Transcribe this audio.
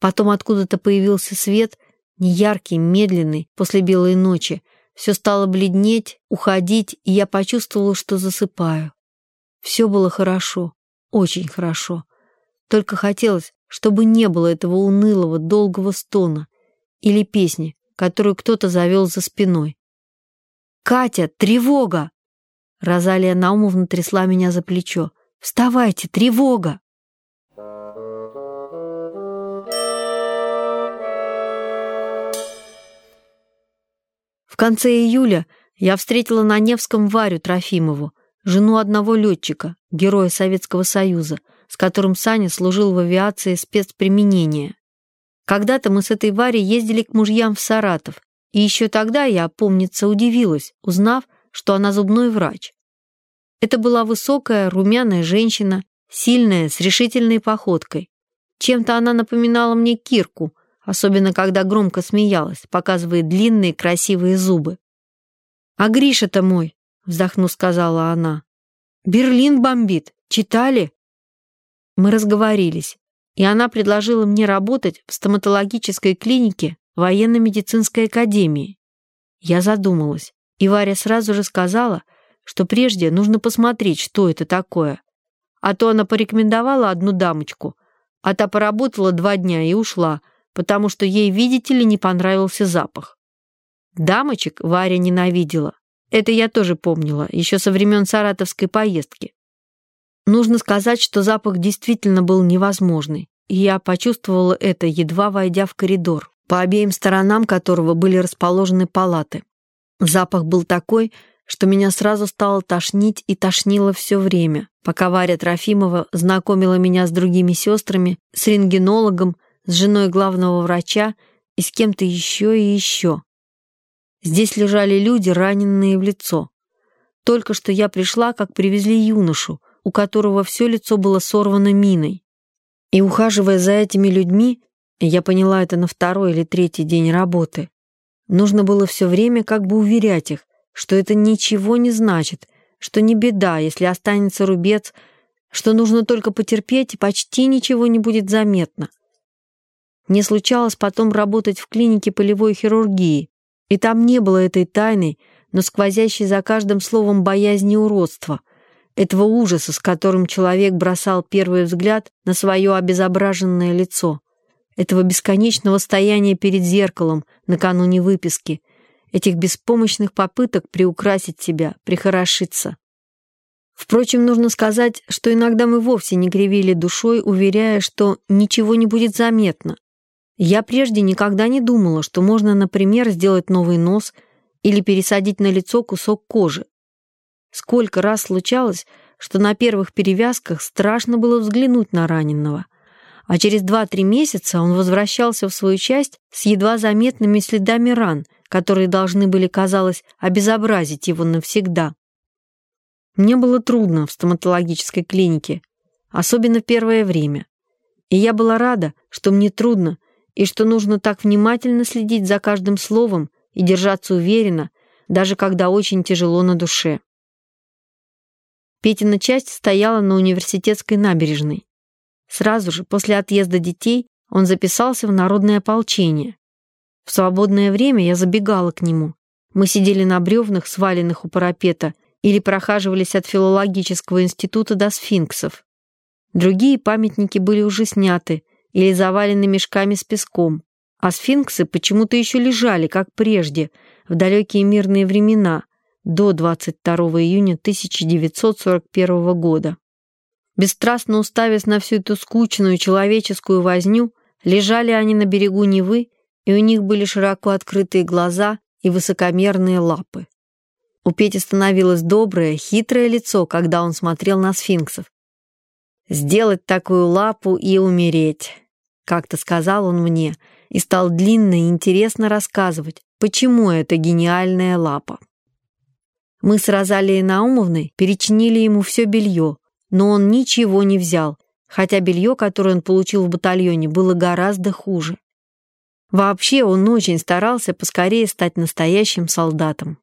Потом откуда-то появился свет, неяркий, медленный, после белой ночи. Все стало бледнеть, уходить, и я почувствовала, что засыпаю. Все было хорошо, очень хорошо. Только хотелось, чтобы не было этого унылого, долгого стона или песни, которую кто-то завел за спиной. «Катя, тревога!» Розалия Наумовна трясла меня за плечо. «Вставайте, тревога!» Конце июля я встретила на Невском Варю Трофимову, жену одного летчика, героя Советского Союза, с которым Саня служил в авиации спецприменения. Когда-то мы с этой Варей ездили к мужьям в Саратов, и еще тогда я, помнится, удивилась, узнав, что она зубной врач. Это была высокая, румяная женщина, сильная, с решительной походкой. Чем-то она напоминала мне Кирку, особенно когда громко смеялась, показывая длинные красивые зубы. «А Гриша-то мой», — вздохнув, сказала она. «Берлин бомбит. Читали?» Мы разговорились, и она предложила мне работать в стоматологической клинике военно-медицинской академии. Я задумалась, и Варя сразу же сказала, что прежде нужно посмотреть, что это такое. А то она порекомендовала одну дамочку, а та поработала два дня и ушла, потому что ей, видите ли, не понравился запах. Дамочек Варя ненавидела. Это я тоже помнила, еще со времен саратовской поездки. Нужно сказать, что запах действительно был невозможный, и я почувствовала это, едва войдя в коридор, по обеим сторонам которого были расположены палаты. Запах был такой, что меня сразу стало тошнить и тошнило все время, пока Варя Трофимова знакомила меня с другими сестрами, с рентгенологом, с женой главного врача и с кем-то еще и еще. Здесь лежали люди, раненые в лицо. Только что я пришла, как привезли юношу, у которого все лицо было сорвано миной. И ухаживая за этими людьми, я поняла это на второй или третий день работы, нужно было все время как бы уверять их, что это ничего не значит, что не беда, если останется рубец, что нужно только потерпеть, и почти ничего не будет заметно. Мне случалось потом работать в клинике полевой хирургии, и там не было этой тайны, но сквозящей за каждым словом боязни уродства, этого ужаса, с которым человек бросал первый взгляд на свое обезображенное лицо, этого бесконечного стояния перед зеркалом накануне выписки, этих беспомощных попыток приукрасить себя, прихорошиться. Впрочем, нужно сказать, что иногда мы вовсе не кривили душой, уверяя, что ничего не будет заметно. Я прежде никогда не думала, что можно, например, сделать новый нос или пересадить на лицо кусок кожи. Сколько раз случалось, что на первых перевязках страшно было взглянуть на раненого, а через 2-3 месяца он возвращался в свою часть с едва заметными следами ран – которые должны были, казалось, обезобразить его навсегда. Мне было трудно в стоматологической клинике, особенно в первое время. И я была рада, что мне трудно, и что нужно так внимательно следить за каждым словом и держаться уверенно, даже когда очень тяжело на душе. Петина часть стояла на университетской набережной. Сразу же после отъезда детей он записался в народное ополчение, в свободное время я забегала к нему. Мы сидели на бревнах, сваленных у парапета, или прохаживались от филологического института до сфинксов. Другие памятники были уже сняты или завалены мешками с песком, а сфинксы почему-то еще лежали, как прежде, в далекие мирные времена, до 22 июня 1941 года. Бесстрастно уставясь на всю эту скучную человеческую возню, лежали они на берегу Невы и у них были широко открытые глаза и высокомерные лапы. У Пети становилось доброе, хитрое лицо, когда он смотрел на сфинксов. «Сделать такую лапу и умереть», — как-то сказал он мне, и стал длинно и интересно рассказывать, почему это гениальная лапа. Мы с Розалией Наумовной перечинили ему все белье, но он ничего не взял, хотя белье, которое он получил в батальоне, было гораздо хуже. Вообще он очень старался поскорее стать настоящим солдатом.